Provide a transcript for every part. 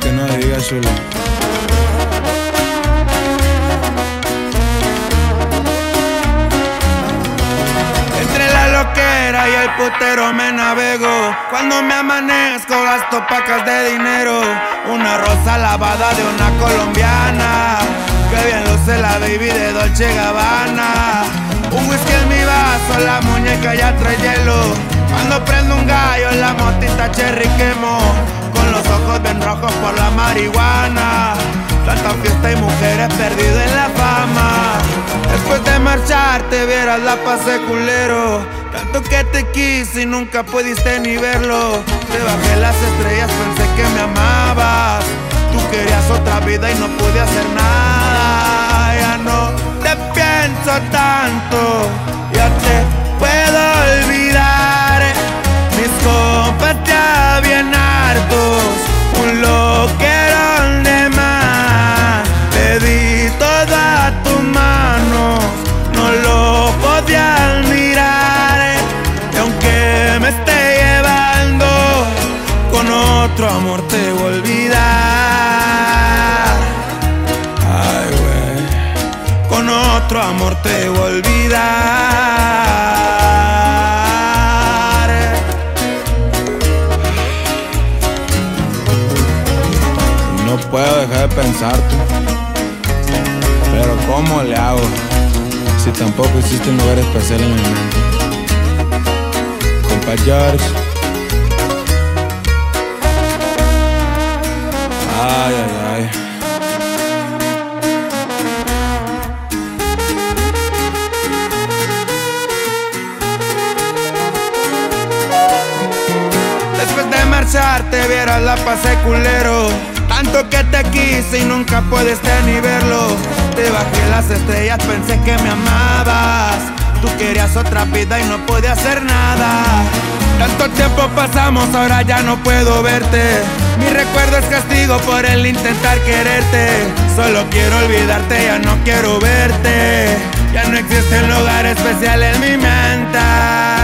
chula. Entre la loquera y el putero me navego. Cuando me amanezco gasto pacas de dinero. Una rosa lavada de una colombiana. Que bien luce la baby de Dolce Gabbana. Un whisky en mi vaso, la muñeca ya trae hielo. Cuando prendo un gallo, la motita cherry quemo. Con los ojos bien rojos por la marihuana. Tanta fiesta y mujeres perdido en la fama. Después de marcharte vieras la pasé culero. Tanto que te quise y nunca pudiste ni verlo. Te bajé las estrellas, pensé que me amabas. Tú querías otra vida y no pude hacer nada. Ya no te pienso tanto, ya te otro amor te voy a olvidar. Ay, güey, con otro amor te voy a olvidar. No puedo dejar de pensarte. Pero ¿cómo le hago? Si tampoco existe un lugar especial en mi mente. Compa. Marcharte vieras la pasé culero. Tanto que te quise y nunca pudiste ni verlo. Te bajé las estrellas, pensé que me amabas. Tú querías otra vida y no pude hacer nada. Tanto tiempo pasamos, ahora ya no puedo verte. Mi recuerdo es castigo por el intentar quererte. Solo quiero olvidarte, ya no quiero verte. Ya no existe un lugar especial en mi mente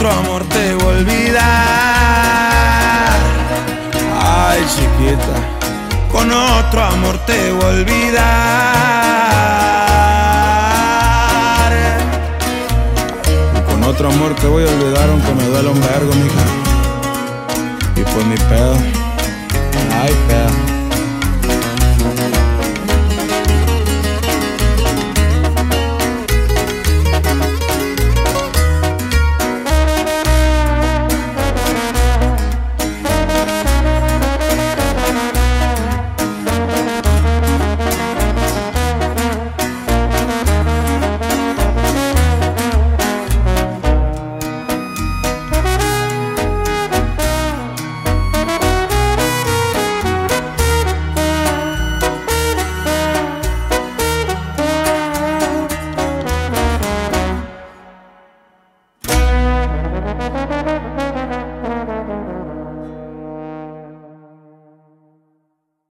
otro amor te voy a olvidar. Ay, chiquita. Con otro amor te voy a olvidar. Con otro amor te voy a olvidar aunque me duela un vergo, mija.